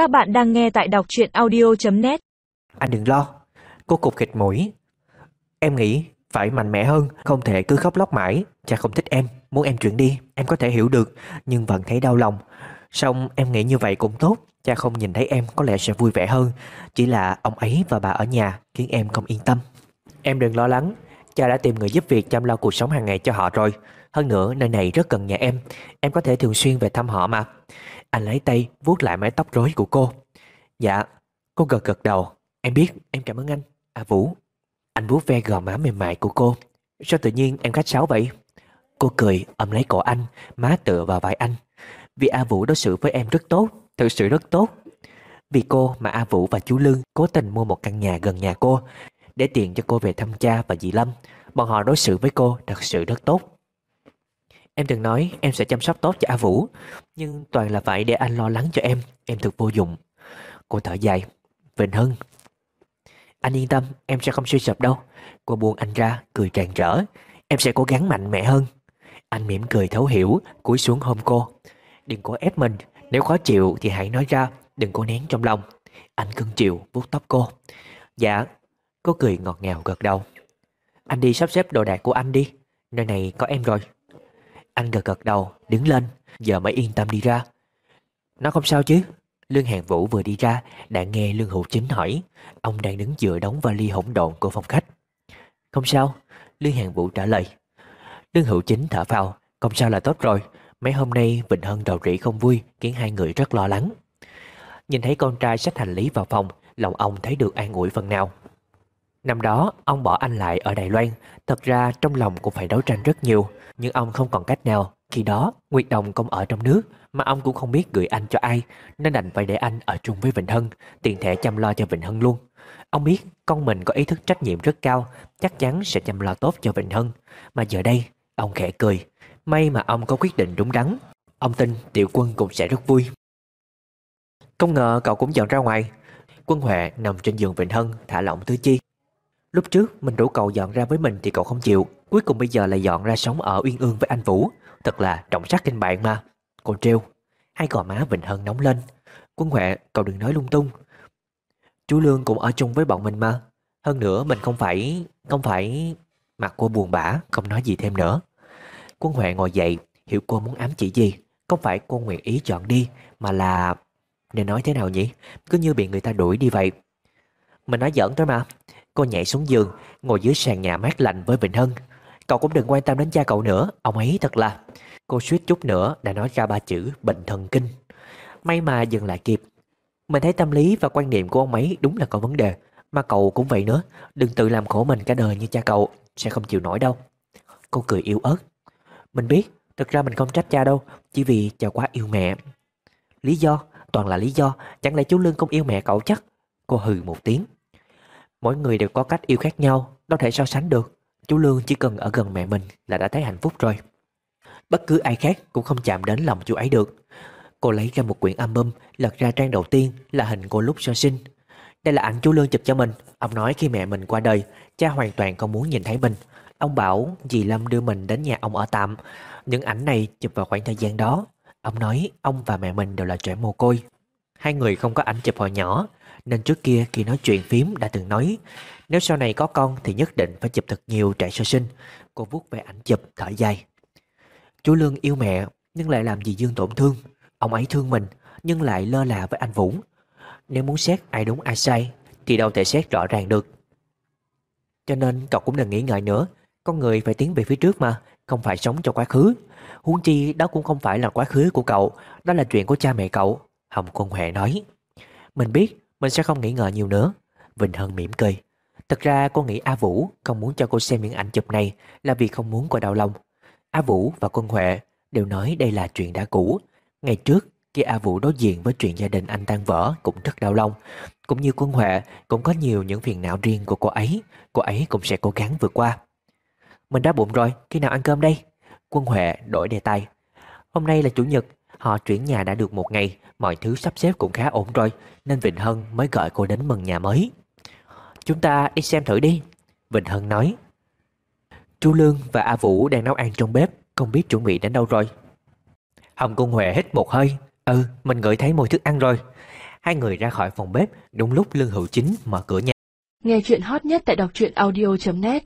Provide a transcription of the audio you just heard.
Các bạn đang nghe tại đọc truyện audio.net Anh đừng lo Cô cục kịch mũi. Em nghĩ phải mạnh mẽ hơn Không thể cứ khóc lóc mãi. Cha không thích em Muốn em chuyển đi Em có thể hiểu được Nhưng vẫn thấy đau lòng. Xong em nghĩ như vậy cũng tốt Cha không nhìn thấy em có lẽ sẽ vui vẻ hơn. Chỉ là ông ấy và bà ở nhà Khiến em không yên tâm. Em đừng lo lắng Cha đã tìm người giúp việc chăm lo cuộc sống hàng ngày cho họ rồi hơn nữa, nơi này rất gần nhà em. Em có thể thường xuyên về thăm họ mà. Anh lấy tay vuốt lại mái tóc rối của cô. Dạ Cô gật gật đầu. Em biết, em cảm ơn anh. À Vũ. Anh vuốt ve gò má mềm mại của cô. Sao tự nhiên em khách sáo vậy? Cô cười, ôm lấy cổ anh, Má tựa vào vai anh. Vì A Vũ đối xử với em rất tốt, Thực sự rất tốt. Vì cô mà A Vũ và chú Lương cố tình mua một căn nhà gần nhà cô, Để tiền cho cô về thăm cha và dì Lâm. Bọn họ đối xử với cô thật sự rất tốt. Em từng nói em sẽ chăm sóc tốt cho A Vũ, Nhưng toàn là vậy để anh lo lắng cho em. Em thực vô dụng. Cô thở dài. Vịnh Hưng. Anh yên tâm, em sẽ không suy sụp đâu. Cô buông anh ra, cười tràn trở. Em sẽ cố gắng mạnh mẽ hơn. Anh mỉm cười thấu hiểu, cúi xuống hôn cô. Đừng cố ép mình. Nếu khó chịu thì hãy nói ra, Đừng cố nén trong lòng. Anh cưng chiều, vuốt tóc cô. Dạ Cô cười ngọt ngào gật đầu. Anh đi sắp xếp đồ đạc của anh đi. Nơi này có em rồi. Anh gật gật đầu, đứng lên. Giờ mới yên tâm đi ra. Nó không sao chứ? Lương Hàng Vũ vừa đi ra, đã nghe Lương Hữu Chính hỏi. Ông đang đứng dựa đóng vali hỗn độn của phòng khách. Không sao. Lương Hàng Vũ trả lời. Lương Hữu Chính thở phào. Không sao là tốt rồi. Mấy hôm nay Vịnh Hân đầu rỉ không vui, Khiến hai người rất lo lắng. Nhìn thấy con trai xách hành lý vào phòng, Lòng ông thấy được an ủi phần nào. Năm đó, ông bỏ anh lại ở Đài Loan. Thật ra, trong lòng cũng phải đấu tranh rất nhiều. Nhưng ông không còn cách nào. Khi đó, Nguyệt Đồng không ở trong nước, Mà ông cũng không biết gửi anh cho ai, Nên đành phải để anh ở chung với Vịnh Hân Tiền thể chăm lo cho Vịnh Hân luôn. Ông biết con mình có ý thức trách nhiệm rất cao, Chắc chắn sẽ chăm lo tốt cho Vịnh Hân. Mà giờ đây, ông khẽ cười. May mà ông có quyết định đúng đắn. Ông tin tiểu quân cũng sẽ rất vui. Không ngờ cậu cũng dọn ra ngoài. Quân Huệ nằm trên giường Vịnh Hân, Thả lỏng tứ chi. Lúc trước, mình rủ cậu dọn ra với mình thì cậu không chịu. Cuối cùng bây giờ lại dọn ra sống ở Uyên Ương với anh Vũ. Thật là trọng sắc kinh bạn mà. Cô trêu, Hai gò má Vịnh Hân nóng lên. Quân Huệ, cậu đừng nói lung tung. Chú Lương cũng ở chung với bọn mình mà. Hơn nữa, mình không phải Không phải Mặt cô buồn bã, Không nói gì thêm nữa. Quân Huệ ngồi dậy, Hiểu cô muốn ám chỉ gì. Không phải cô nguyện ý chọn đi, Mà là, Nên nói thế nào nhỉ? Cứ như bị người ta đuổi đi vậy. Mình nói giỡn thôi mà. Cô nhảy xuống giường, Ngồi dưới sàn nhà mát lạnh với Vịnh Hân. Cậu cũng đừng quan tâm đến cha cậu nữa, Ông ấy thật là. Cô suýt chút nữa đã nói ra ba chữ bệnh thần kinh. May mà dừng lại kịp. Mình thấy tâm lý và quan niệm của ông ấy đúng là có vấn đề, Mà cậu cũng vậy nữa. Đừng tự làm khổ mình cả đời như cha cậu, Sẽ không chịu nổi đâu. Cô cười yếu ớt. Mình biết, Thực ra mình không trách cha đâu, Chỉ vì cha quá yêu mẹ. Lý do? Toàn là lý do. Chẳng lẽ chú Lương không yêu mẹ cậu chắc? Cô hừ một tiếng. Mỗi người đều có cách yêu khác nhau, Đâu thể so sánh được. Chú Lương chỉ cần ở gần mẹ mình là đã thấy hạnh phúc rồi. Bất cứ ai khác cũng không chạm đến lòng chú ấy được. Cô lấy ra một quyển album, Lật ra trang đầu tiên là hình cô lúc sơ sinh. Đây là ảnh chú Lương chụp cho mình. Ông nói khi mẹ mình qua đời, Cha hoàn toàn không muốn nhìn thấy mình. Ông bảo dì Lâm đưa mình đến nhà ông ở tạm. Những ảnh này chụp vào khoảng thời gian đó. Ông nói ông và mẹ mình đều là trẻ mồ côi. Hai người không có ảnh chụp hồi nhỏ. Nên trước kia khi nói chuyện phím đã từng nói, Nếu sau này có con thì nhất định phải chụp thật nhiều trẻ sơ sinh. Cô vuốt về ảnh chụp, thở dài. Chú Lương yêu mẹ, nhưng lại làm gì Dương tổn thương. Ông ấy thương mình, nhưng lại lơ là với anh Vũ. Nếu muốn xét ai đúng ai sai, Thì đâu thể xét rõ ràng được. Cho nên cậu cũng đừng nghĩ ngợi nữa. Con người phải tiến về phía trước mà, Không phải sống cho quá khứ. Huống chi đó cũng không phải là quá khứ của cậu, Đó là chuyện của cha mẹ cậu, Hồng Quân Huệ nói. Mình biết mình sẽ không nghĩ ngợi nhiều nữa. Vịnh Hân mỉm cười. Thật ra cô nghĩ A Vũ không muốn cho cô xem những ảnh chụp này Là vì không muốn cô đau lòng. A Vũ và Quân Huệ đều nói đây là chuyện đã cũ. Ngày trước khi A Vũ đối diện với chuyện gia đình anh tan vỡ cũng rất đau lòng. Cũng như Quân Huệ cũng có nhiều những phiền não riêng của cô ấy. Cô ấy cũng sẽ cố gắng vượt qua. Mình đã bụng rồi, khi nào ăn cơm đây? Quân Huệ đổi đề tài. Hôm nay là Chủ nhật Họ chuyển nhà đã được một ngày. Mọi thứ sắp xếp cũng khá ổn rồi Nên Vịnh Hân mới gọi cô đến mừng nhà mới. Chúng ta đi xem thử đi Vịnh Hân nói. Chú Lương và A Vũ đang nấu ăn trong bếp Không biết chuẩn bị đến đâu rồi. Hồng Cung Huệ hít một hơi. Ừ mình ngửi thấy mùi thức ăn rồi. Hai người ra khỏi phòng bếp, đúng lúc Lương Hữu Chính mở cửa nhà. Nghe chuyện hot nhất tại đọc truyện audio.net